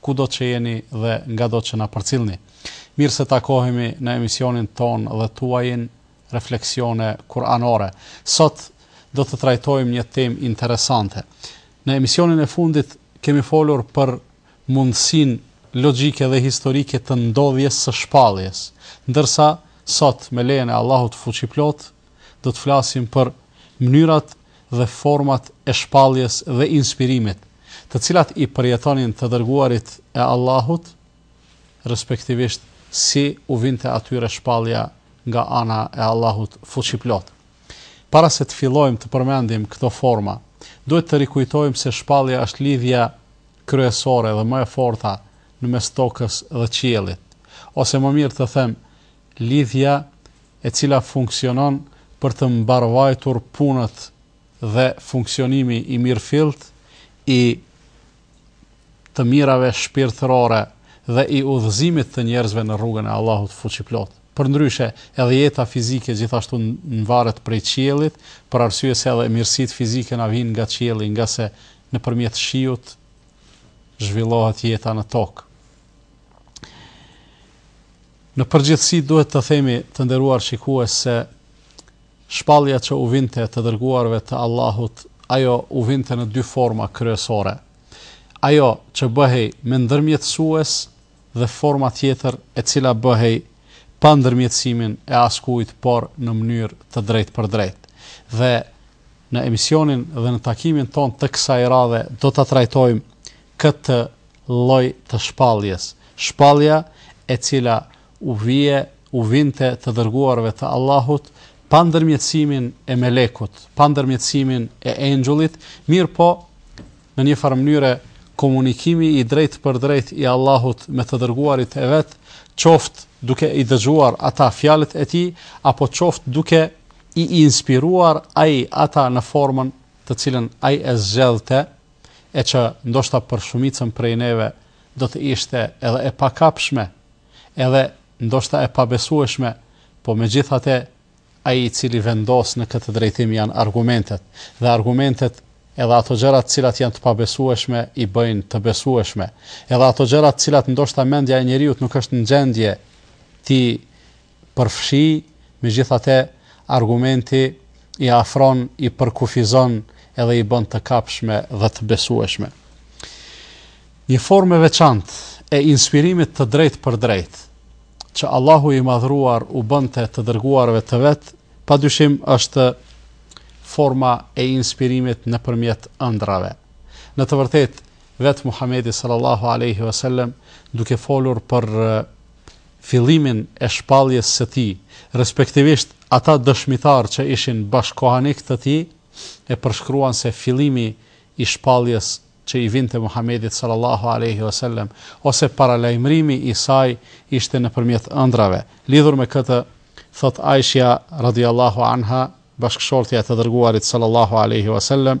kudo që jeni dhe ngado që na përcillni. Mirë se takohemi në emisionin tonë dhe tuajin Refleksione Kur'anore. Sot do të trajtojmë një temë interesante. Në emisionin e fundit kemi folur për mundësinë logjike dhe historike të ndodhjes së shpalljes, ndërsa sot me lejen e Allahut Fuqiplot do të flasim për mënyrat dhe format e shpalljes dhe inspirimit, të cilat i përjetonin të dërguarit e Allahut, respektivisht si u vinte atyre shpallja nga ana e Allahut Fuqiplot. Para se të fillojmë të përmendim këto forma, duhet të rikujtojmë se shpallja është lidhja kryesore dhe më e forta në mes tokës dhe qiellit, ose më mirë të them, lidhja e cila funksionon për të mbarëvajtur punët dhe funksionimi i mirëfilltë i të mirave shpirtërore dhe i udhëzimit të njerëzve në rrugën e Allahut Fuqiplotë. Përndryshe, edhe jeta fizike gjithashtu mvaret prej qiellit, për arsye se edhe mirësitë fizike na vijnë nga qielli, ngase nëpërmjet shiut zhvillohet jeta në tokë. Në përgjithësi duhet të themi, të nderuar shikues, se shpallja që u vinte të dërguarve të Allahut, ajo u vinte në dy forma kryesore. Ajo që bëhej me ndërmjetësues dhe forma tjetër e cila bëhej pa ndërmjetësimin e askujt, por në mënyrë të drejtpërdrejtë. Dhe në emisionin dhe në takimin tonë të kësaj radhe do të trajtojmë këtë lloj të shpalljes, shpallja e cila u vie, u vinte të dërguarve të Allahut pa ndërmjetësimin e melekut, pa ndërmjetësimin e engjullit, mirëpo në një farë mënyre komunikimi i drejtpërdrejtë i Allahut me të dërguarit e vet, qoftë duke i dëgjuar ata fjalët e tij apo qoftë duke i inspiruar ai ata në formën të cilën ai e zgjedhte e që ndoshta për shumicën prej neve do të ishte edhe e pakapshme, edhe ndoshta e pabesueshme, po megjithate ai i cili vendos në këtë drejtim janë argumentet, dhe argumentet edhe ato gjëra të cilat janë të pabesueshme i bëjnë të besueshme, edhe ato gjëra të cilat ndoshta mendja e njeriut nuk është në gjendje t'i përfshi, megjithatë argumenti i afron, i përkufizon edhe i bën të kapshme dhe të besueshme. Një formë e veçantë e inspirimit të drejtpërdrejtë që Allahu i madhëruar u bënte të dërguarve të vet, pa dyshim është forma e inspirimit nëpërmjet ëndrrave. Në të vërtetë, vetë Muhamedi sallallahu aleyhi vësallem, duke folur për fillimin e shpalljes së tij, respektivisht ata dëshmitarë që ishin bashkëkohanikë të tij e përshkruan se fillimi i shpalljes që i vinte Muhamedit sallallahu alejhi ve sellem ose paralajmërimi i saj ishte nëpërmjet ëndrrave. Lidhur me këtë, thotë Aishja radijallahu anha, bashkëshortja e të Dërguarit sallallahu alejhi ve sellem,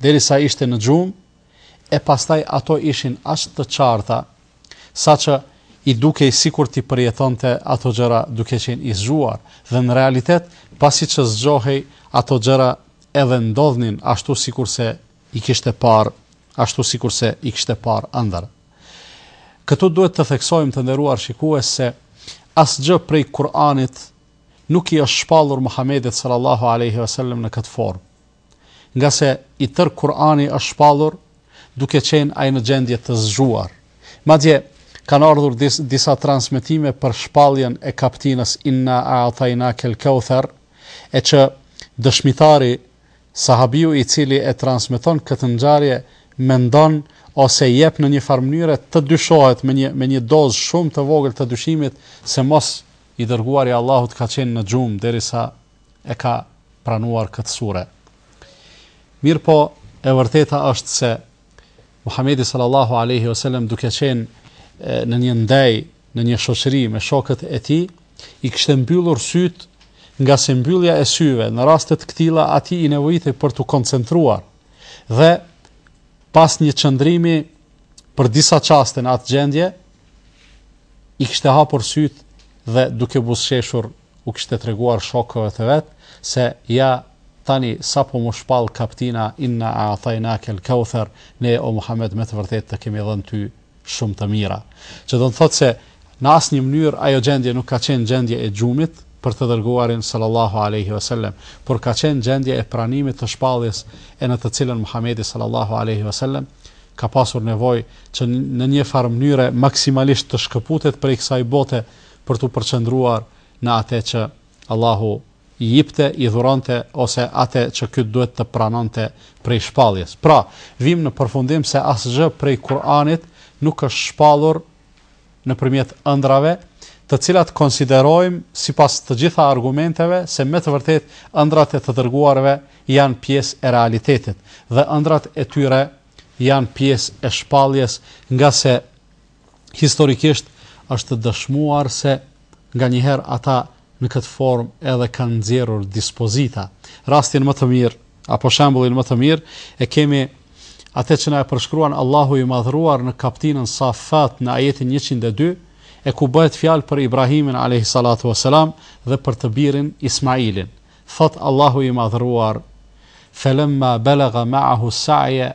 derisa ishte në gjumë, e pastaj ato ishin aq të qarta, saqë i dukej sikur t'i përjetonte ato gjëra duke qenë i zgjuar, dhe në realitet, pasi që zgjohej, ato gjëra edhe ndodhnin ashtu sikurse i kishte parë, ashtu sikurse i kishte parë ëndërr. Këtu duhet të theksojmë, të nderuar shikues, se asgjë prej Kur'anit nuk i është shpallur Muhamedit sallallahu alejhi wasallam në këtë formë. ngase i tërë Kur'ani është shpallur duke qenë ai në gjendje të zgjuar. Madje, kanë ardhur dis, disa transmetime për shpalljen e kaptinës Inna a'taynakel kauthar, e që dëshmitari sahabiu i cili e transmeton këtë ngjarje mendon ose jep në një farë mënyre të dyshohet me një me një dozë shumë të vogël të dyshimit se mos i dërguari i Allahut ka qenë në gjumë derisa e ka pranuar këtë sure. Mirëpo e vërteta është se Muhamedi sallallahu alaihi wasallam duke qenë në një ndaj, në një shoqëri me shokët e tij, i kishte mbyllur sytë ngase mbyllja e syve në raste të këtilla atij i nevojitej për t'u koncentruar dhe pas një qëndrimi për disa çaste në atë gjendje i kishte hapur sytë dhe duke buzëqeshur u kishte treguar shokëve të vet se ja tani sapo m'u shpall kaptina inna a'taynak el kawthar ne o Muhammed me të vërtetë të kemi dhënë ty shumë të mira që do të thotë se në asnjë mënyrë ajo gjendje nuk ka qenë gjendje e gjumit për të dërguarin sallallahu alaihi wasallam por ka qenë gjendje e pranimit të shpalljes e në të cilën Muhamedi sallallahu alaihi wasallam ka pasur nevojë që në një farë mënyre maksimalisht të shkëputet prej kësaj bote për t'u përqendruar në ate që Allahu i jipte, i dhuronte ose ate që ky duhet të pranonte prej shpalljes. Pra, vijmë në përfundim se asgjë prej Kur'anit nuk është shpallur nëpërmjet ëndrrave, të cilat konsiderojmë sipas të gjitha argumenteve se me të vërtetë ëndrrat e të dërguarve janë pjesë e realitetit dhe ëndrrat e tyre janë pjesë e shpalljes, ngase Historikisht është dëshmuar se nganjëherë ata në këtë formë edhe kanë nxjerrur dispozita. Rastin më të mirë apo shembullin më të mirë e kemi atë që na e përshkruan Allahu i Madhëruar në kaptinën Safat në ajetin 102, e ku bëhet fjalë për Ibrahimin alayhi salatu wasalam dhe për të birin Ismailin. Thotë Allahu i Madhëruar: "Falamma balagha ma'ahu as-sa'ya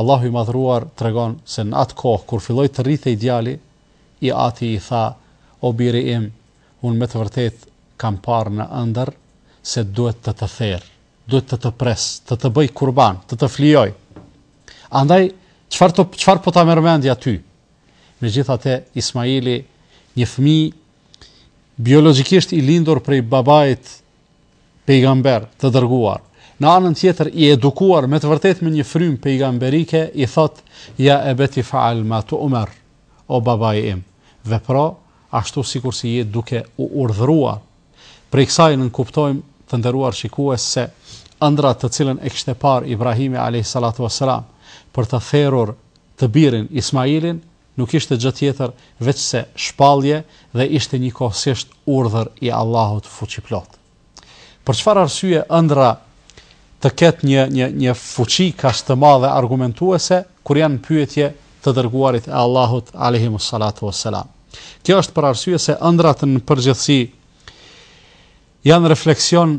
Allahu i Madhëruar tregon se në atë kohë, kur filloi të rritej djali, i ati i tha, o biri im, unë me të vërtetë kam parë në ëndërr se duhet të të therë, duhet të të pres, të të bëj kurban, të të flijoj. Andaj, çfarë, të, çfarë po ta merr mendja ty? Megjithatë, Ismaili, një fëmijë biologjikisht i lindur prej babait pejgamber të dërguar, në anën tjetër i edukuar me të vërtetë me një frymë pejgamberike, i thotë: "Ja ebeti fa'al ma tu'mar", O babai im, vepro ashtu sikurse je duke u urdhëruar. Prej kësaj nënkuptojmë, të nderuar shikues, se ëndrra të cilën e kishte parë Ibrahimi alejhi salatu ves selam për të therur të birin Ismailin Nuk ishte gjë tjetër veçse shpallje dhe ishte njëkohësisht urdhër i Allahut fuqiplotë. Për çfarë arsye ëndrra të ketë një një një fuqi kaq të madhe argumentuese kur janë në pyetje të dërguarit e Allahut alayhimus salatu wassalam. Kjo është për arsye se ëndrrat në përgjithësi janë refleksion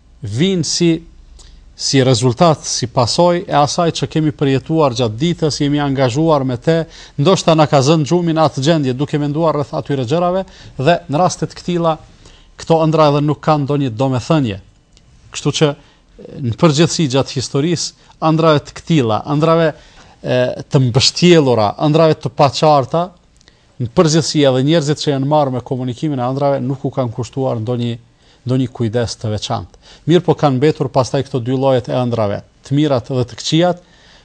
vijnë si si rezultat, si pasojë e asaj që kemi përjetuar gjatë ditës, jemi angazhuar me të, ndoshta na ka zënë gjumi në atë gjendje duke menduar rreth atyre gjërave dhe në raste të këtilla këto ëndrra edhe nuk kanë ndonjë domethënie. Kështu që në përgjithësi gjatë historisë, ëndrrave të këtilla, ëndrrave të mbështjellura, ëndrrave të paqarta, në përgjithësi edhe njerëzit që janë marrë me komentimin e ëndrrave nuk u kanë kushtuar ndonjë ndonjë kujdes të veçantë. Mirëpo kanë mbetur pastaj këto dy llojet e ëndrrave, të mirat dhe të këqijat,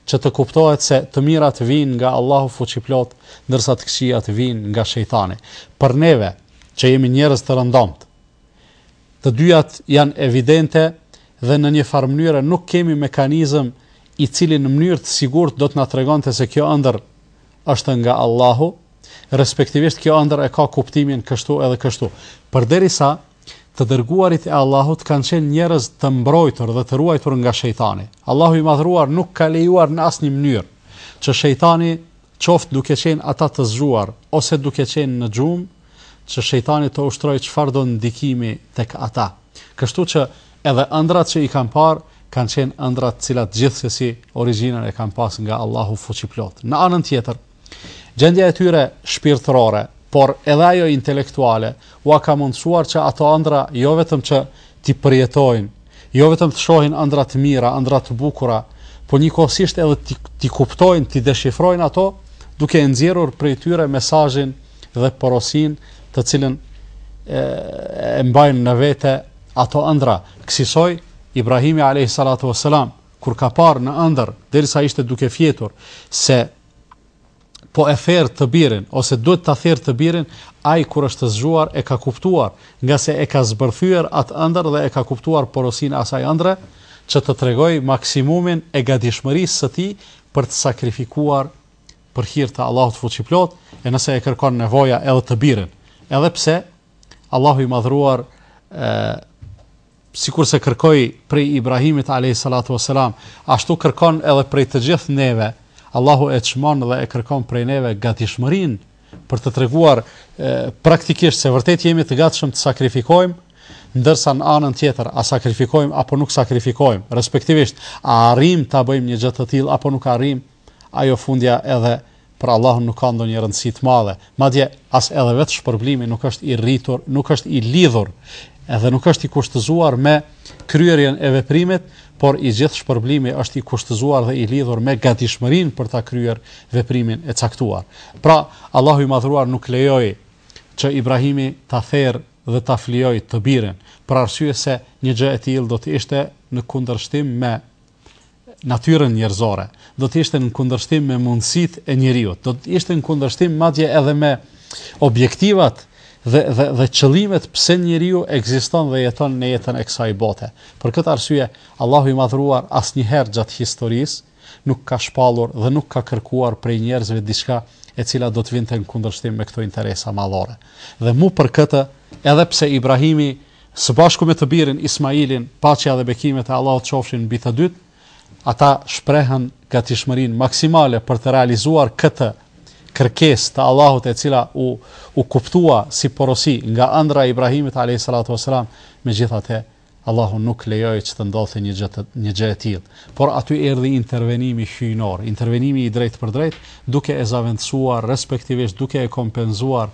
që të kuptohet se të mirat vijnë nga Allahu Fuqiplot, ndërsa të këqijat vijnë nga shejtani. Për neve, që jemi njerëz të rëndomtë, të dyjat janë evidente dhe në një farë mënyre nuk kemi mekanizëm i cili në mënyrë të sigurtë do të na tregonte se kjo ëndërr është nga Allahu, respektivisht kjo ëndërr e ka kuptimin kështu edhe kështu. Përderisa të dërguarit e Allahut kanë qenë njerëz të mbrojtur dhe të ruajtur nga shejtani. Allahu i madhëruar nuk ka lejuar në asnjë mënyrë që shejtani qoftë duke qenë ata të zgjuar ose duke qenë në gjumë, që shejtani të ushtrojë çfarëdo ndikimi tek ata. Kështu që edhe ëndrrat që i kanë parë kanë qenë ëndrra të cilat gjithsesi origjinën e kanë pas nga Allahu fuqiplotë. Në anën tjetër, gjendja e tyre shpirtërore, por edhe ajo intelektuale, ua ka mundësuar që ato ëndrra jo vetëm që t'i përjetojnë, jo vetëm të shohin ëndrra të mira, ëndrra të bukura, por njëkohësisht edhe t'i kuptojnë, t'i deshifrojnë ato, duke e nxjerrur prej tyre mesazhin dhe porosinë të cilën e, e mbajnë në vete ato ëndrra. Kësisoj, Ibrahimi alayhis salatu wasalam kur ka parë në ëndërr, derisa ishte duke fjetur, se po e ther të birin, ose duhet ta therë të birin, ai kur është zgjuar e ka kuptuar, ngase e ka zbërthyër atë ëndërr dhe e ka kuptuar porosinë e asaj ëndrre, që të tregojë maksimumin e gatishmërisë së tij për të sakrifikuar për hir të Allahut fuqiplotë, e nëse e kërkon nevoja edhe të birin. Edhe pse Allahu i madhëruar ë sikurse kërkoi prej Ibrahimit alayhis salatu wasalam, ashtu kërkon edhe prej të gjithë neve. Allahu e çmon dhe e kërkon prej neve gatishmërinë për të treguar praktikisht se vërtet jemi të gatshëm të sakrifikojmë ndërsa në anën tjetër a sakrifikojmë apo nuk sakrifikojmë, respektivisht a arrijmë ta bëjmë një gjë të tillë apo nuk arrijmë, Ajo fundja edhe për Allahun nuk ka ndonjë rëndësi të madhe, madje as edhe vetë shpërblimi nuk është i rritur, nuk është i lidhur, edhe nuk është i kushtëzuar me kryerjen e veprimit, por i gjithë shpërblimi është i kushtëzuar dhe i lidhur me gatishmërinë për ta kryer veprimin e caktuar. Pra, Allahu i Madhëruar nuk lejoi që Ibrahimi ta therë dhe ta flijojë të birin, për arsye se një gjë e tillë do të ishte në kundërshtim me natyrën njerëzore, do të ishte në kundërshtim me mundësitë e njeriut, do të ishte në kundërshtim madje edhe me objektivat dhe dhe dhe qëllimet pse njeriu ekziston dhe jeton në jetën e kësaj bote. Për këtë arsye, Allahu i madhëruar asnjëherë gjatë historisë nuk ka shpallur dhe nuk ka kërkuar prej njerëzve diçka e cila do të vinte në kundërshtim me këto interesa madhore. Dhe mu për këtë, edhe pse Ibrahimi Së bashku me të birin Ismailin, paqja dhe bekimet e Allahut qofshin mbi të dytë, ata shprehën gatishmërinë maksimale për të realizuar këtë kërkesë të Allahut e cila u u kuptua si porosi nga ëndrra e Ibrahimit alejhi salatu ves selam, megjithatë Allahu nuk lejoi që të ndodhte një gjë të, një gjë e tillë. Por aty erdhi intervenimi hyjnor, intervenimi i drejtpërdrejtë, duke e zëvendësuar respektivisht duke e kompenzuar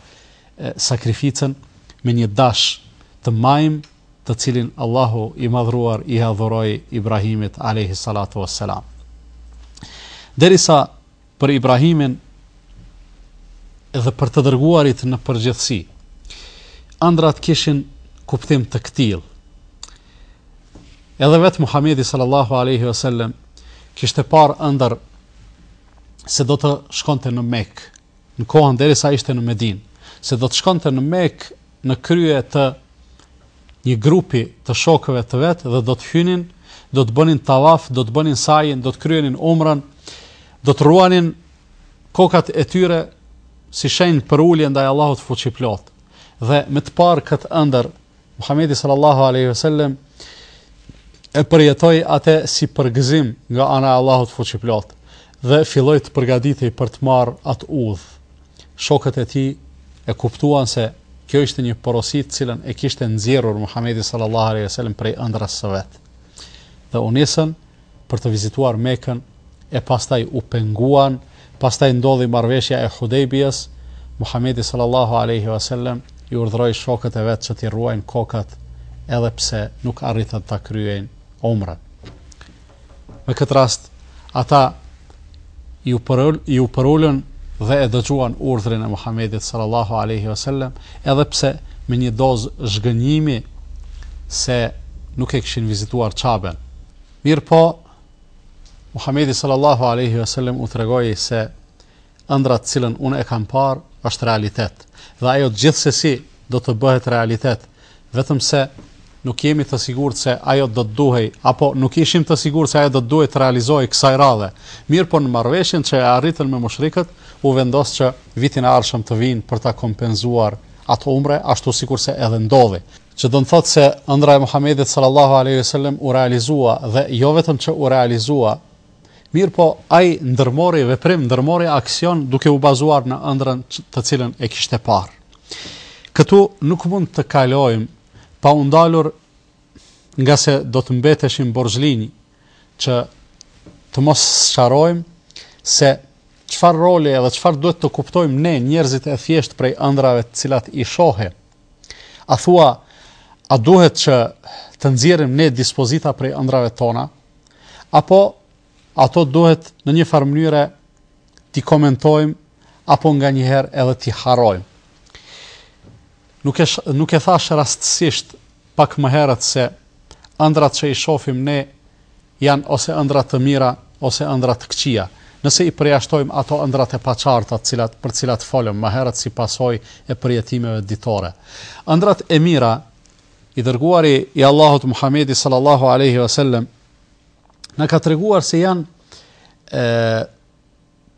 sakrificën me një dash të majmë të cilin Allahu i madhëruar ia dhuroi Ibrahimit alejhi salatu was salam derisa për Ibrahimin dhe për të dërguarit në përgjithësi andrat kishin kuptim të këtillë edhe vetë Muhamedi sallallahu aleyhi vësallem kishte parë ëndërr se do të shkonte në Mekë në kohën derisa ishte në Medinë, se do të shkonte në Mekë në krye të një grupi të shokëve të vet dhe do të hynin, do të bënin tavaf, do të bënin sajin, do të kryenin umrën, do të rruanin kokat e tyre si shenjë përuljeje ndaj Allahut fuqiplotë. Dhe me të parë këtë ëndërr Muhamedi sallallahu alaihi wasallam e përjetoi atë si përgëzim nga ana e Allahut fuqiplotë dhe filloi të përgatitej për të marrë atë udhë. Shokët e tij e kuptuan se kjo ishte një porosi të cilën e kishte nxjerrur Muhamedi sallallahu alaihi wasallam prej ëndrrës së vet. Dhe u nisën për të vizituar Mekën e pastaj u penguan, pastaj ndodhi marrëveshja e Hudejbijës, Muhamedi sallallahu alejhi ve sellem i urdhëroi shokët e vet që t'i rruajnë kokat edhe pse nuk arritën ta kryejnë umrën. Me këtë rast ata iu përulën dhe e dëgjuan urdhrin e Muhamedit sallallahu alaihi wasallam, edhe pse me një dozë zhgënjimi se nuk e kishin vizituar Qaben. Mirëpo, Muhamedi sallallahu alaihi wasallam u tregoi se ëndrra të cilën unë e kam parë është realitet dhe ajo gjithsesi do të bëhet realitet. Vetëm se nuk jemi të sigurt se ajo do të duhej, apo nuk ishim të sigurt se ajo do të duhej të realizohej kësaj radhe. Mirëpo në marrëveshjen që e arritën me mushrikët, u vendos që vitin e ardhshëm të vijnë për ta kompenzuar atë umre, ashtu sikurse edhe ndodhi. Që do të thotë se ëndrra e Muhamedit sallallahu alejhi ve sellem u realizua dhe jo vetëm që u realizua, mirëpo ai ndërmori veprim, ndërmori aksion duke u bazuar në ëndrrën të cilën e kishte parë. Këtu nuk mund të kalojmë pa u ndalur ngase do të mbeteshim borxhlinj që të mos sqarojmë se çfarë roli edhe çfarë duhet të kuptojmë ne njerëzit e thjeshtë prej ëndrrave të cilat i shohim. A thua a duhet që të nxjerrim ne dispozita prej ëndrrave tona apo ato duhet në një farë mënyre t'i komentojmë apo nga njëherë edhe t'i harrojmë. Nuk e, nuk e thashë rastësisht pak më herët se ëndrrat që i shofim ne janë ose ëndrra të mira, ose ëndrra të këqija. Nëse i përjashtojmë ato ëndrrat e paqarta të cilat, për cilat folëm më herët si pasojë e përjetimeve ditore. Ëndrrat e mira, i dërguari i Allahut Muhamedi sallallahu aleyhi vësallem, na ka treguar se janë ë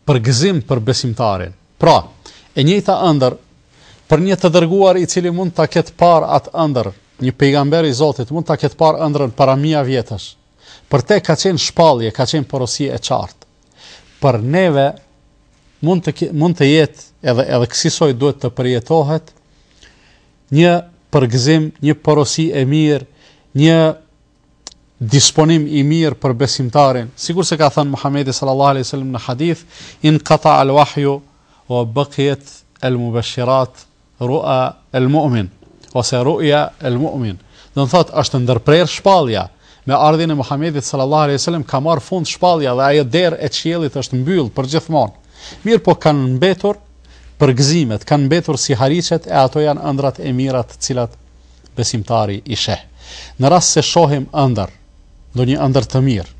përgëzim për besimtarin. Pra, e njëjta ëndërr për një të dërguar i cili mund ta ketë parë atë ëndërr, një pejgamber i Zotit mund ta ketë parë ëndrrën para mija vjetësh. Për te ka qenë shpallje, ka qenë porosi e qartë. Për neve mund të mund të jetë edhe edhe kësisoj duhet të përjetohet një përgëzim, një porosi e mirë, një disponim i mirë për besimtarin, sikur se ka thënë Muhamedi sallallahu alaihi wasallam në hadith, in qata al wahyu wa baqiyat al mubashirat ru'a al mu'min ose ru'ya al mu'min. Do të thotë është ndërprerë shpallja. Me ardhjen e Muhamedit sallallahu alaihi wasallam ka marrë fund shpallja dhe ajo derë e qiellit është mbyll përgjithmonë. Mirëpo kanë mbetur përgëzimet, kanë mbetur sihariqet e ato janë ëndrrat e mira të cilat besimtari i sheh. Në rast se shohim ëndërr, ndonjë ëndërr të mirë,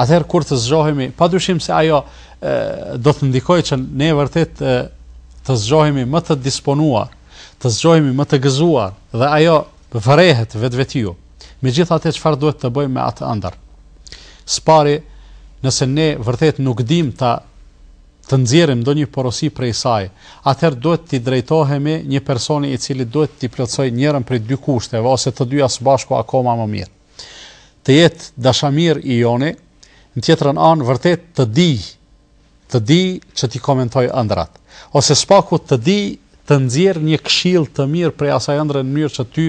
atëherë kur të zgjohemi, padyshim se ajo e, do të ndikojë që ne vërtet e, të zgjohemi më të disponuar, të zgjohemi më të gëzuar dhe ajo vërehet vetvetiu. Megjithatë çfarë duhet të bëjmë me atë ëndërr? Së pari, nëse ne vërtet nuk dimë të të nxjerrim ndonjë porosi prej saj, atëherë duhet t'i drejtohemi një personi i cili duhet t'i plotësojë njërën prej dy kushteve ose të dyja së bashku akoma më mirë. Të jetë dashamir i joni, në tjetrën anë vërtet të dijë, të dijë që t'i komentojë ëndrrat, ose së paku të dijë të nxjerrë një këshillë të mirë prej asaj ëndrre në mënyrë që ty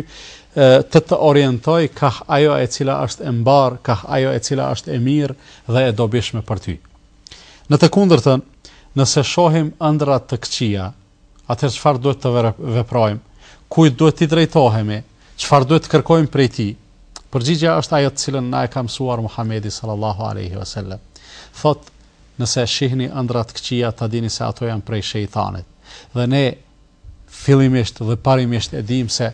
të të orientojë kah ajo e cila është e mbarë, kah ajo e cila është e mirë dhe e dobishme për ty. Në të kundërtën, nëse shohim ëndrra të këqija, atëherë çfarë duhet të veprojmë? Kujt duhet t'i drejtohemi? Çfarë duhet të kërkojmë prej tij? Përgjigja është ajo të cilën na e ka mësuar Muhamedi sallallahu alejhi ve sellem. Thotë, nëse shihni ëndrra të këqija, ta dini se ato janë prej shejtanit. Dhe ne Fillimisht dhe parimisht e dimë se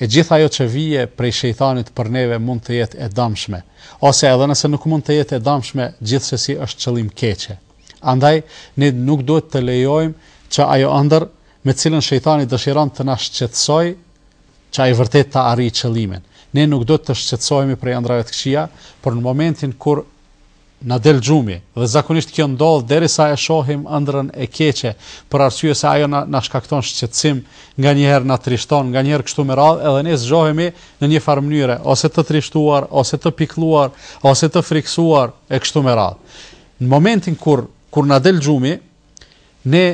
e gjithë ajo që vjen prej shejtanit për neve mund të jetë e dëmshme, ose edhe nëse nuk mund të jetë e dëmshme, gjithsesi është qëllimkeqe. Andaj, ne nuk duhet të lejojmë që ajo ëndërr, me të cilën shejtani dëshiron të na shqetësojë, që ai vërtet ta arrijë qëllimin. Ne nuk duhet të shqetësohemi prej ëndrrave të këqija, por në momentin kur na del gjumi dhe zakonisht kjo ndodh derisa e shohim ëndrrën e keqe, për arsye se ajo na na shkakton shqetësim, nganjëherë na trishton, nganjëherë kështu me radhë edhe ne zgjohemi në një farë mënyre, ose të trishtuar, ose të pikëlluar, ose të frikësuar e kështu me radhë. Në momentin kur kur na del gjumi, ne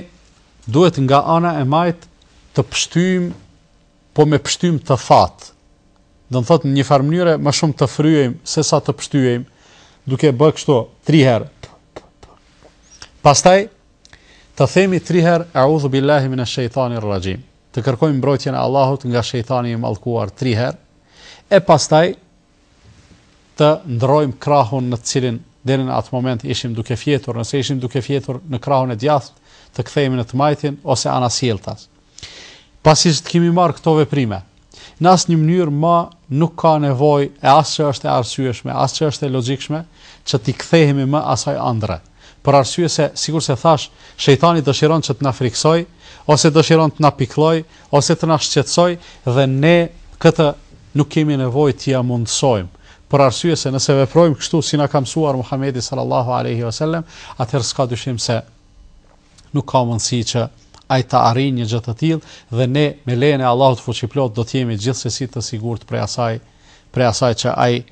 duhet nga ana e majtë të pështyjmë po me pështymë të thatë, do të thotë në një farë mënyre më shumë të fryjmë sesa të pështyjmë, duke bërë kështu 3 herë. Pastaj të themi 3 herë a'udhu billahi minash shaitanir rajim. Të kërkojmë mbrojtjen e Allahut nga shejtani i mallkuar 3 herë. E pastaj të ndërrojmë krahun në të cilin deri në atë moment ishim duke fjetur, nëse ishim duke fjetur në krahun e djathtë, të kthehemi në të majtin ose anasjelltas. Pasi që të kemi marrë këto veprime, në asnjë mënyrë më nuk ka nevojë e as që është e arsyeshme, as që është e logjikshme që t'i kthehemi më asaj ëndrre. Për arsye se, sikurse thashë, shejtani dëshiron që të na frikësojë, ose dëshiron të na pikëllojë, ose të na shqetësojë dhe ne këtë nuk kemi nevojë t'ia mundësojmë, për arsye se nëse veprojmë kështu si na ka mësuar Muhamedi sallallahu alaihi wasallam, atëherë s'ka dyshim se nuk ka mundësi që ai ta arrijë një gjë të tillë dhe ne me lejen e Allahut fuqiplotë do të jemi gjithsesi të sigurt prej asaj prej asaj që ai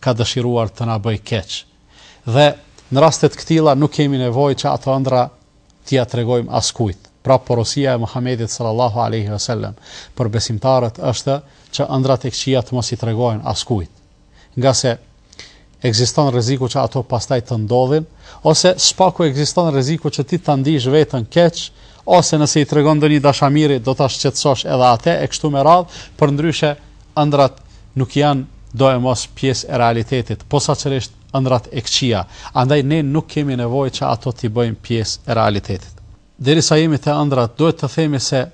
ka dëshiruar të na bëjë keq. Dhe në raste të këtilla nuk kemi nevojë që ato ëndrra t'ia tregojmë askujt. Pra porosia e Muhamedit sallallahu alaihi wasallam për besimtarët është që ëndrrat e këqija të mos i tregojnë askujt. ngase ekziston rreziku që ato pastaj të ndodhin, ose së paku ekziston rreziku që ti ta ndish veten keq, ose nëse i tregon ndonjë dashamiri do ta shqetësosh edhe atë e kështu me radhë, përndryshe ëndrrat nuk janë doemos pjesë e realitetit, posaçërisht ëndrrat e këqija, andaj ne nuk kemi nevojë që ato t'i bëjmë pjesë e realitetit. Derisa jemi te ëndrrat, duhet të themi se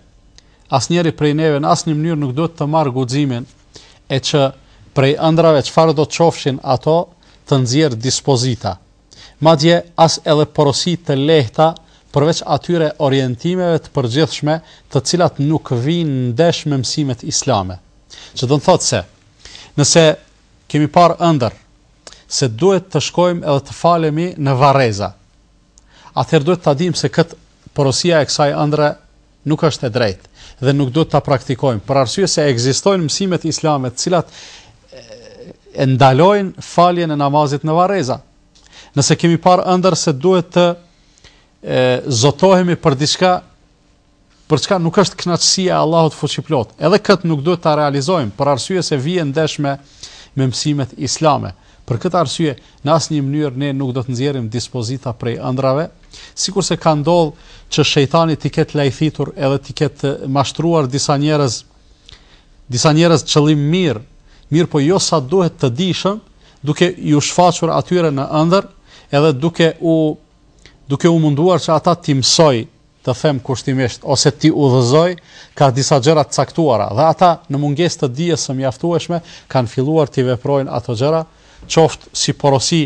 asnjëri prej neve në asnjë mënyrë nuk duhet të marrë guximin e që prej ëndrrave çfarëdo të qofshin ato të nxjerrë dispozita, madje as edhe porosi të lehta përveç atyre orientimeve të përgjithshme të cilat nuk vijnë ndesh me mësimet islame. Që do të thotë se nëse kemi parë ëndërr se duhet të shkojmë edhe të falemi në varreza, atëherë duhet ta dimë se këtë porosia e kësaj ëndrre Nuk është e drejtë dhe nuk duhet ta praktikojmë, për arsye se ekzistojnë mësimet islame të cilat e ndalojnë faljen e namazit në varreza. Nëse kemi parë ëndër se duhet të e, zotohemi për diçka për çka nuk është kënaqësia e Allahut fuqiplot. Edhe kët nuk duhet ta realizojmë për arsye se vjen ndesh me mësimet islame. Për këtë arsye, në asnjë mënyrë ne nuk do të nxjerrim dispozita prej ëndrrave, sikurse ka ndodhë që shejtani t'i ketë lajthitur edhe t'i ketë mashtruar disa njerëz, disa njerëz qëllimmirë, mirëpo jo sa duhet të dijshëm, duke iu shfaqur atyre në ëndërr, edhe duke u duke u munduar që ata t'i mësojë, të them kushtimisht ose t'i udhëzojë kah disa gjëra të caktuara dhe ata në mungesë të dijes së mjaftueshme kanë filluar t'i veprojnë ato gjëra, qoftë si porosi,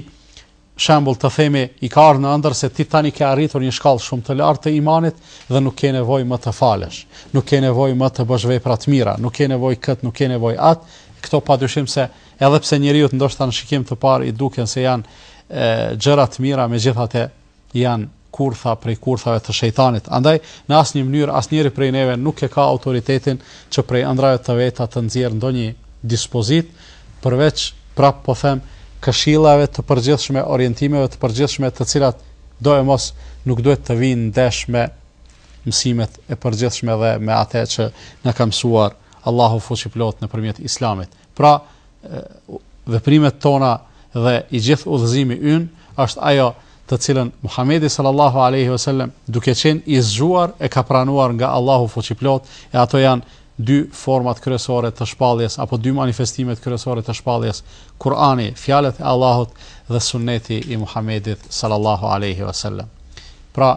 shembull të themi i ka ardhur në ëndërr se ti tani ke arritur një shkallë shumë të lartë të imanit dhe nuk ke nevojë më të falësh, nuk ke nevojë më të bësh vepra të mira, nuk ke nevojë kët, nuk ke nevojë at, këto padyshim se edhe pse njeriu ndoshta në shikim të parë i duken se janë gjëra të mira, megjithatë janë kurtha prej kurthave të shejtanit. Andaj, në asnjë mënyrë, asnjëri prej neve nuk e ka autoritetin që prej ëndrrave të veta të nxjerrë ndonjë dispozitë, përveç, prapë po them, këshillave të përgjithshme, orientimeve të përgjithshme, të cilat doemos nuk duhet të vijnë ndesh me mësimet e përgjithshme dhe me atë që na ka mësuar Allahu fuqiplot nëpërmjet Islamit. Pra, veprimet tona dhe i gjithë udhëzimi ynë është ajo të cilën Muhamedi sallallahu alaihi wasallam duke qenë i zgjuar e ka pranuar nga Allahu fuqiplot e ato janë dy format kryesore të shpalljes apo dy manifestimet kryesore të shpalljes Kur'ani fjalët e Allahut dhe sunneti i Muhamedit sallallahu alaihi wasallam pra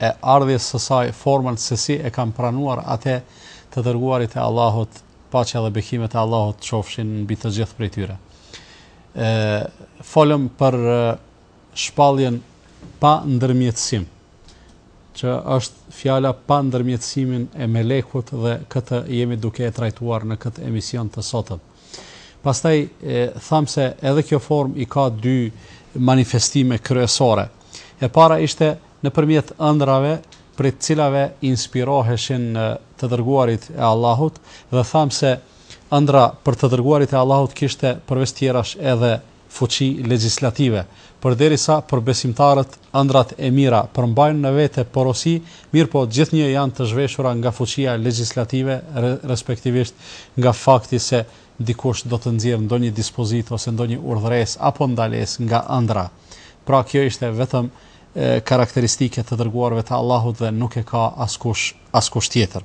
e ardhjes së saj formën se si e kanë pranuar ate të dërguarit e Allahut, paqja dhe bekimet e Allahut qofshin mbi të gjithë prej tyre. Folëm për shpalljen pa ndërmjetësim, që është fjala pa ndërmjetësimin e melekut dhe këtë jemi duke e trajtuar në këtë emision të sotëm. Pastaj thamë se edhe kjo formë i ka dy manifestime kryesore. E para ishte nëpërmjet ëndrrave prej të cilave inspiroheshin të dërguarit e Allahut dhe thamë se ëndrra për të dërguarit e Allahut kishte përveç tjerash edhe fuqi legjislative. Përderisa për besimtarët ëndrrat e mira përmbajnë në vete porosi, mirëpo gjithnjë janë të zhveshura nga fuqia legjislative, respektivisht nga fakti se dikush do të nxjerrë ndonjë dispozitë ose ndonjë urdhëresë apo ndalesë nga ëndrra. Pra kjo ishte vetëm karakteristikë e të dërguarve të Allahut dhe nuk e ka askush askush tjetër.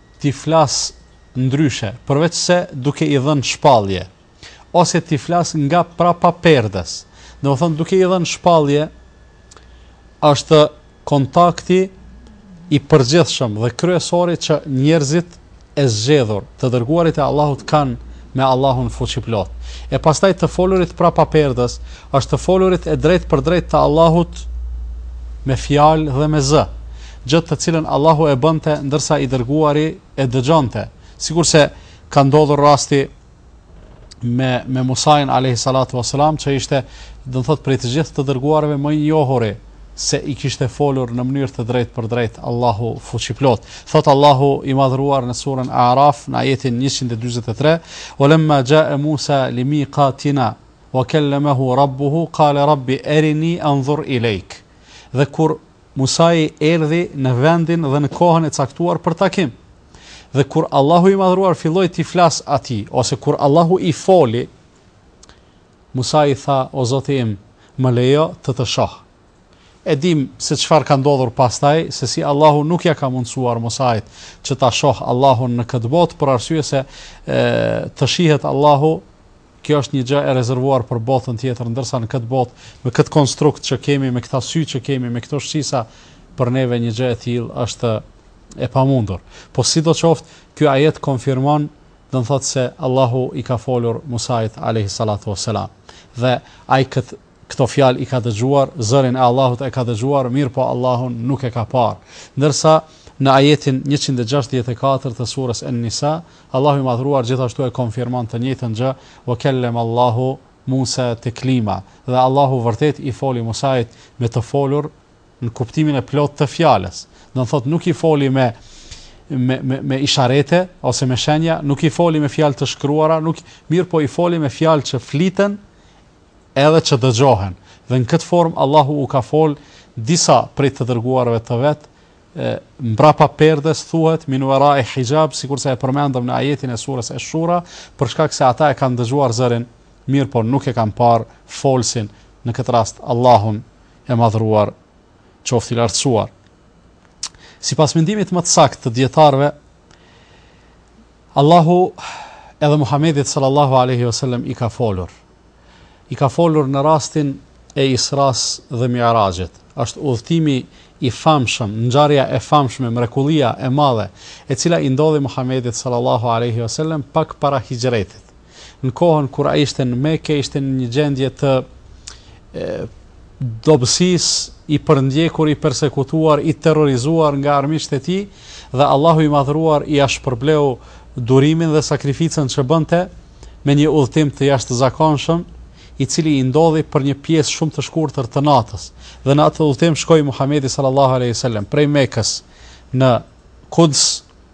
t'i flasë ndryshe, përveç se duke i dhënë shpallje, ose t'i flasë nga prapa perdes. Domethënë duke i dhënë shpallje është kontakti i përgjithshëm dhe kryesori që njerëzit e zgjedhur, të dërguarit e Allahut kanë me Allahun fuqiplotë. E pastaj të folurit prapa perdës, është të folurit e drejtpërdrejtë të Allahut me fjalë dhe me zë, gjë të cilën Allahu e bënte ndërsa i Dërguari e dëgjonte, sikurse ka ndodhur rasti me me Musain alejhi salatu ves selam që ishte, do të thotë, prej të gjithë të dërguarve më i njohuri. se i kishte folur në mënyrë të drejtpërdrejtë Allahu Fuqiplotë. Thotë Allahu i Madhëruar në surën A'raf në ajetin 143, "Walamma ja'a Musa limiqatina wa kallamahu rabbuhu qala rabbi arini anzur ilayk." Dhe kur Musai erdhi në vendin dhe në kohën e caktuar për takim, dhe kur Allahu i Madhëruar filloi t'i flasë atij, ose kur Allahu i foli, Musai tha, O Zoti im, më lejo të të shoh. E dimë se çfarë ka ndodhur pastaj, sesi Allahu nuk ia ka mundësuar Musait që ta shohë Allahun në këtë botë për arsye se e, të shihet Allahu kjo është një gjë e rezervuar për botën tjetër, ndërsa në këtë botë, me këtë konstrukt që kemi, me këta sy që kemi, me këto shqisa, për neve një gjë e tillë është e pamundur. Po sidoqoftë, ky ajet konfirmon do të thotë se Allahu i ka folur Musait alejhi salatu ue selam dhe ai këtë këto fjalë i ka dëgjuar, zërin e Allahut e ka dëgjuar, mirëpo Allahun nuk e ka parë. Ndërsa në ajetin njëqind e gjashtëdhjetë e katër të surës En-Nisa, Allahu i Madhëruar gjithashtu e konfirmon të njëjtën gjë, "Wa kellem Allahu Musa teklima", dhe Allahu vërtet i foli Musait me të folur në kuptimin e plotë të fjalës. Do të thotë nuk i foli me me me me isharete ose me shenja, nuk i foli me fjalë të shkruara, nuk, mirëpo i foli me fjalë që fliten edhe që dëgjohen. Dhe në këtë formë Allahu u ka fol disa prej të dërguarve të vet, e, mbrapa perdes thuhet min uerai hixhab, sikurse e përmendëm në ajetin e surës Esh-Shura, për shkak se ata e kanë dëgjuar zërin, mirëpo nuk e kanë parë folsin në këtë rast Allahun i Madhëruar Qoftë i Lartësuar. Sipas mendimit më të saktë të dijetarëve, Allahu edhe Muhamedit sallallahu alaihi wasallam i ka folur. I ka folur në rastin e Isras dhe Mi'rajit. Është udhëtimi i famshëm, ngjarja e famshme, mrekullia e madhe, e cila i ndodhi Muhamedit sallallahu alaihi wasallam pak para hixhretit. Në kohën kur ai ishte në Mekë, ishte në një gjendje të dobësisë, i përndjekur, i persekutuar, i terrorizuar nga armiqtë e tij dhe Allahu i Madhëruar ia shpërbleu durimin dhe sakrificën që bënte me një udhëtim të jashtëzakonshëm, i cili i ndodhi për një pjesë shumë të shkurtër të natës. Dhe në atë udhëtim shkoi Muhamedi sallallahu alaihi wasallam prej Mekës në Kuds,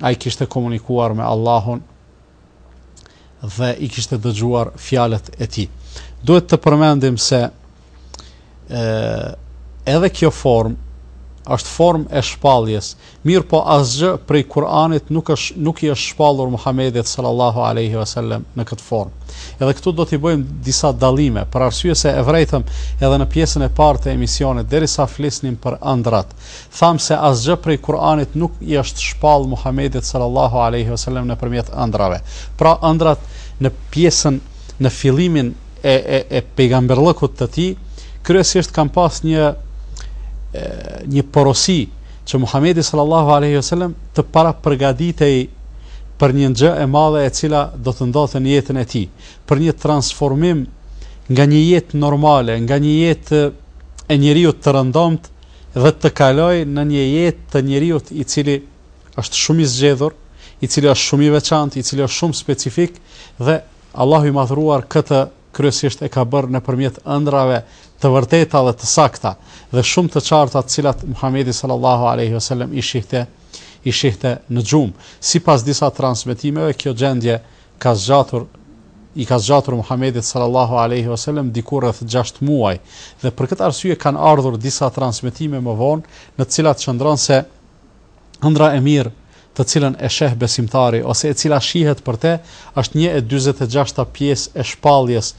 Ai kishte komunikuar me Allahun dhe i kishte dëgjuar fjalët e tij. Duhet të përmendim se ë edhe kjo formë është formë e shpalljes, mirëpo asgjë prej Kur'anit nuk është nuk i është shpallur Muhamedit sallallahu alaihi wasallam në këtë formë. Edhe këtu do t'i bëjmë disa dallime, për arsye se e vërejtëm edhe në pjesën e parë të emisionit derisa flisnim për ëndrrat. Thamë se asgjë prej Kur'anit nuk i është shpallë Muhamedit sallallahu alejhi ve sellem nëpërmjet ëndrrave. Pra ëndrrat në pjesën në fillimin e e e pejgamberllëkut të tij kryesisht kanë pas një një porosi që Muhamedi sallallahu alejhi ve sellem të parapërgatitej për një gjë e madhe e cila do të ndodhte në jetën e tij, për një transformim nga një jetë normale, nga një jetë e njeriu të rëndomtë dhe të kalojë në një jetë të njeriut i cili është shumë i zgjedhur, i cili është shumë i veçantë, i cili është shumë specifik dhe Allahu i Madhëruar këtë kryesisht e ka bërë nëpërmjet ëndrrave të vërteta dhe të sakta dhe shumë të qarta të cilat Muhamedi sallallahu alaihi wasallam i shihte i shihte në gjumë. Sipas disa transmetimeve kjo gjendje ka zgjatur i ka zgjatur Muhamedit sallallahu alejhi ve selem diku rreth gjashtë muaj dhe për këtë arsye kanë ardhur disa transmetime më vonë në të cilat qëndron se ëndra e mirë të cilën e sheh besimtari ose e cila shihet për te është një e dyzet e gjashta pjesë e shpalljes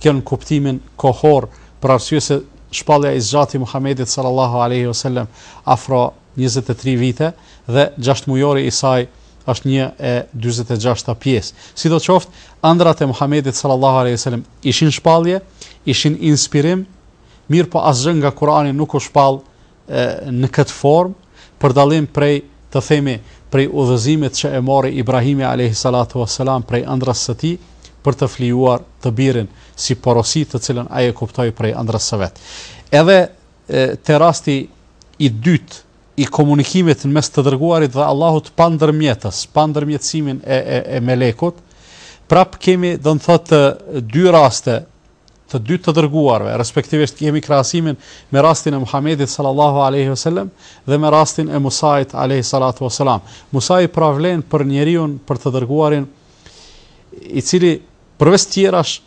kjo në kuptimin kohor për arsye se shpallja i zgjati Muhamedit sallallahu alejhi ve sellem afro 23 vite dhe gjashtëmujori i saj është një e dyzet e gjashta pjesë. Sidoqoftë, ëndrrat e Muhamedit sallallahu alaihi wasallam ishin shpallje, ishin inspirim, mirëpo asgjë nga Kurani nuk u shpall në këtë formë, për dallim prej të themi prej udhëzimit që e mori Ibrahimi alayhi salatu wassalam prej ëndrrës së tij për të flijuar të birin si porosi të cilën ai e kuptoi prej ëndrrës së vet. Edhe te rasti i dytë i komunikimit në mes të dërguarit dhe Allahut pa ndërmjetës, pa ndërmjetësimin e, e, e melekut, prap kemi, domethënë, dy raste, të dy të dërguarve, respektivisht kemi krahasimin me rastin e Muhammedit sallallahu aleyhi vësallem dhe me rastin e Musait aleyhi sallatu vësallam. Musai pra vlen për njeriun, për të dërguarin, i cili përveç tjerash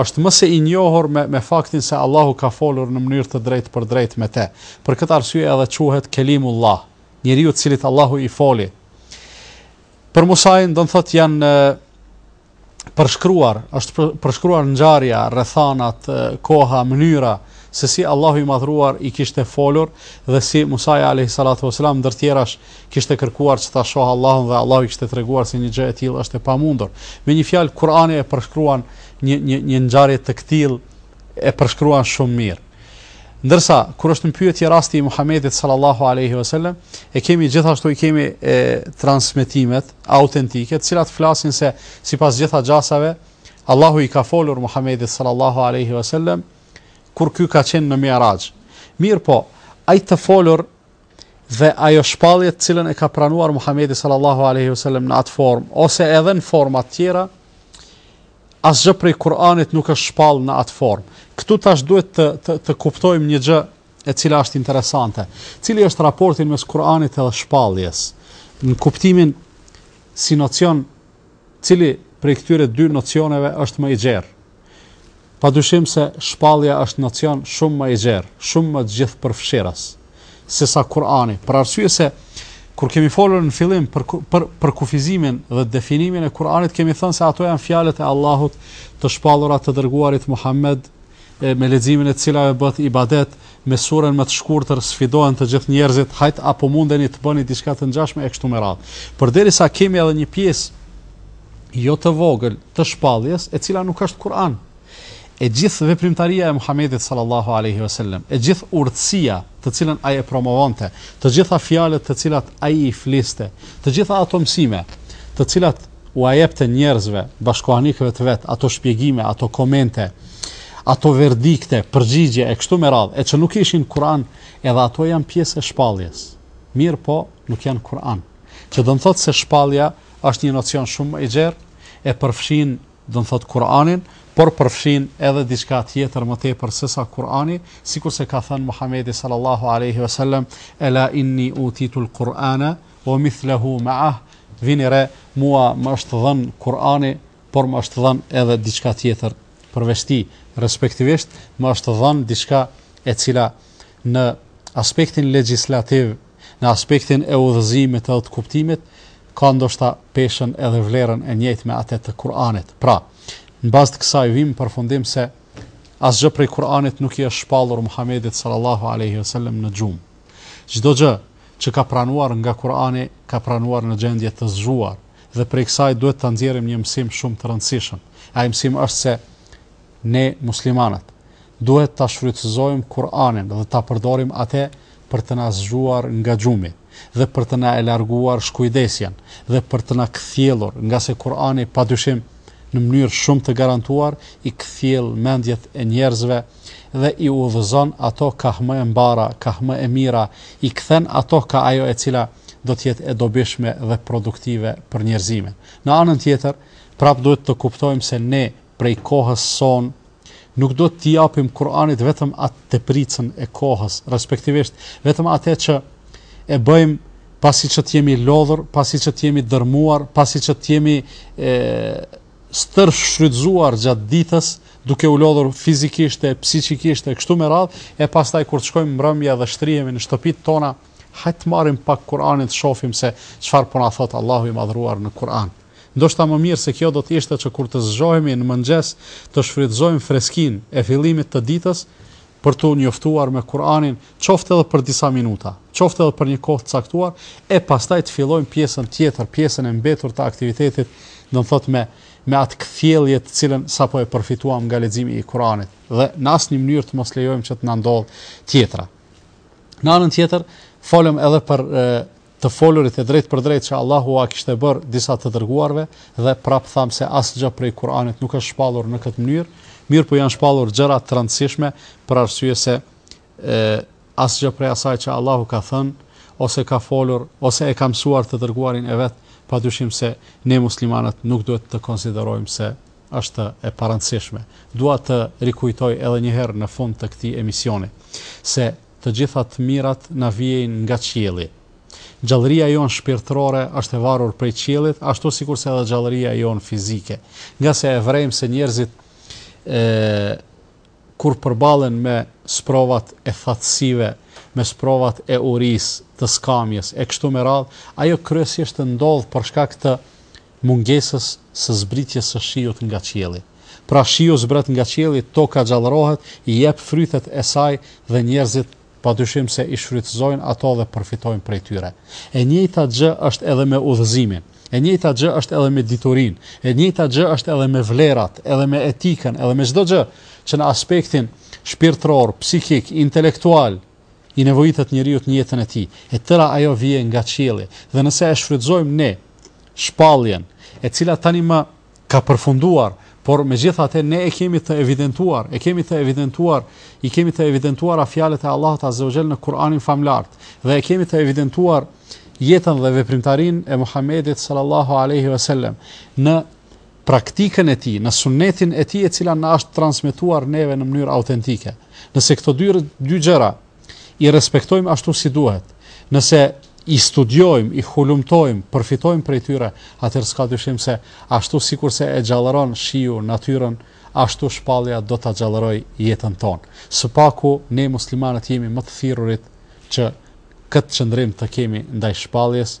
Është më se i njohur me me faktin se Allahu ka folur në mënyrë të drejtpërdrejtë me te. Për këtë arsye edhe quhet Kelimullah, njeriu të cilit Allahu i foli. Për Musain, do të thotë janë përshkruar, është përshkruar ngjarja, rrethanat, koha, mënyra se si Allahu i madhruar i kishte folur dhe si Musa alayhi salatu wasalam ndër tjerash Kishte kërkuar që ta shohë Allahun dhe Allahu i kishte treguar se një gjë e tillë është e pamundur. Me një fjalë, Kur'ani e përshkruan një një një ngjarje të këtillë e përshkruan shumë mirë. Ndërsa kur është në pyetje rasti i Muhamedit sallallahu alaihi wasallam, e kemi gjithashtu i kemi e, transmetimet autentike, të cilat flasin se sipas gjitha gjasave Allahu i ka folur Muhamedit sallallahu alaihi wasallam kur ky ka qenë në Mi'raj. Mirëpo, ai të folur dhe ajo shpallje të cilën e ka pranuar Muhamedi sallallahu alaihi wasallam në atë formë ose edhe në forma të tjera, asgjë prej Kur'anit nuk është shpallë në atë formë. Këtu tash duhet të të, të kuptojmë një gjë e cila është interesante. Cili është raporti mes Kur'anit edhe shpalljes? Në kuptimin si nocion Cili prej këtyre dy nocioneve është më i gjerë? Padyshim se shpallja është nocion shumë më i gjerë, shumë më gjithëpërfshirës sesa Kur'ani, për arsye se kur kemi folur në fillim për për për kufizimin dhe definimin e Kur'anit kemi thënë se ato janë fjalët e Allahut të shpallura të dërguarit Muhammed me leximin e të cilave bëhet ibadet Me suren më të shkurtër sfidohen të gjithë njerëzit, hajt a po mundeni të bëni diçka të ngjashme e kështu me radhë. Përderisa kemi edhe një pjesë jo të vogël të shpalljes, e cila nuk është Kur'an. E gjithë veprimtaria e Muhamedit sallallahu alaihi wasallam, e gjithë urtësia të cilën ai e promovonte, të gjitha fjalët të cilat ai i fliste, të gjitha ato mësime, të cilat u ajepte njerëzve, bashkohanikëve të vet, ato shpjegime, ato komente, ato verdikte, përgjigje e kështu me radhë, e që nuk ishin Kur'an, edhe ato janë pjesë e shpalljes. Mirëpo, nuk janë Kur'an. Që do të thotë se shpallja është një nocion shumë më i gjerë, e përfshin, do të thotë Kur'anin, por përfshin edhe diçka tjetër më tepër sesa Kur'ani, sikurse ka thënë Muhamedi sallallahu alaihi wasallam, "Ela inni utitul Qur'ana wa mithlahu ma'ah." Vini re, mua më është dhënë Kur'ani por më është dhënë edhe diçka tjetër përveç tij, respektivisht më është dhënë diçka e cila në aspektin legjislativ, në aspektin e udhëzimit edhe të kuptimit, ka ndoshta peshën edhe vlerën e njëjtë me atë të Kur'anit. Pra, në bazë të kësaj vim në përfundim se asgjë prej Kur'anit nuk i është shpallur Muhamedit sallallahu alaihi wasallam në gjumë. Çdo gjë që ka pranuar nga Kur'ani ka pranuar në gjendje të zgjuar, Dhe prej kësaj duhet të nxjerrim një mësim shumë të rëndësishëm. Ai mësim është se ne muslimanët duhet ta shfrytëzojmë Kur'anin dhe ta përdorim atë për të na zgjuar nga gjumi dhe për të na e larguar shkujdesjen dhe për të na kthjellur, ngase Kur'ani padyshim në mënyrë shumë të garantuar i kthjell mendjet e njerëzve dhe i udhëzon ato kah më e mbara, kah më e mira, i kthen ato ka ajo e cila do të jetë e dobishme dhe produktive për njerëzimin. Në anën tjetër, prapë duhet të kuptojmë se ne prej kohës sonë nuk duhet t'i japim Kur'anit vetëm atë tepricën e kohës, respektivisht vetëm atë që e bëjmë pasi që të jemi lodhur, pasi që të jemi dërmuar, pasi që të jemi e, stërshfrytëzuar gjatë ditës, duke u lodhur fizikisht e psiqikisht e kështu me radhë, e pastaj kur të shkojmë mbrëmja dhe shtrihemi në shtëpitë tona, hajt të marrim pak Kur'anin të shofim se çfarë po na thotë Allahu i Madhëruar në Kur'an. Ndoshta më mirë se kjo do të ishte që kur të zgjohemi në mëngjes të shfrytëzojmë freskinë e fillimit të ditës për t'u njoftuar me Kur'anin, qoftë edhe për disa minuta, qoftë edhe për një kohë të caktuar, e pastaj të fillojmë pjesën tjetër, pjesën e mbetur të aktivitetit, do të thotë me me atë kthjellje të cilën sapo e përfituam nga leximi i Kur'anit dhe në asnjë mënyrë të mos lejojmë që të na ndodhë tjetra. Në anën tjetër, folëm edhe për e, të folurit e drejtpërdrejtë që Allahu ua kishte bërë disa të dërguarve dhe prapë thamë se asgjë prej Kur'anit nuk është shpallur në këtë mënyrë, mirëpo janë shpallur gjëra të rëndësishme për arsye se e, asgjë prej asaj që Allahu ka thënë ose ka folur ose e ka mësuar të dërguarin e vet, padyshim se ne muslimanët nuk duhet të konsiderojmë se është e parëndësishme. Dua të rikujtoj edhe një herë në fund të këtij emisioni se Të gjitha të mirat na vijejnë nga qielli. Gjallëria jonë shpirtërore është e varur prej qiellit, ashtu sikurse edhe gjallëria jonë fizike. Ngase e vrejmë se njerëzit e, kur përballen me sprovat e thatësive, me sprovat e urisë, të skamjes, e kështu me radhë, ajo kryesisht ndodh për shkak të mungesës së zbritjes së shiut nga qielli. Pra shiu zbret nga qielli, toka gjallërohet, i jep frytet e saj dhe njerëzit padyshim se i shfrytëzojnë ato dhe përfitojnë prej tyre. E njëjta gjë është edhe me udhëzimin. E njëjta gjë është edhe me diturinë. E njëjta gjë është edhe me vlerat, edhe me etikën, edhe me çdo gjë që në aspektin shpirtëror, psikik, intelektual, i nevojitet njeriut në jetën e tij, e tëra ajo vije nga qielli, dhe nëse e shfrytëzojmë ne shpalljen, e cila tani më ka përfunduar, por megjithatë ne e kemi të evidentuar, e kemi të evidentuar, i kemi të evidentuara fjalët e Allahut Azza wa Xhel në Kur'anin famëlartë, dhe e kemi të evidentuar jetën dhe veprimtarinë e Muhammedit sallallahu aleyhi ve sellem në praktikën e tij, në sunnetin e tij e cila na është transmetuar neve në mënyrë autentike. Nëse këto dy dy gjëra i respektojmë ashtu si duhet, nëse i studiojmë, i hulumtojmë, përfitojmë prej tyre, atëherë s'ka dyshim se ashtu sikurse e gjallëron shiu natyrën, ashtu shpallja do ta gjallërojë jetën tonë. Së paku ne muslimanët jemi më të thirrurit që këtë qëndrim të kemi ndaj shpalljes,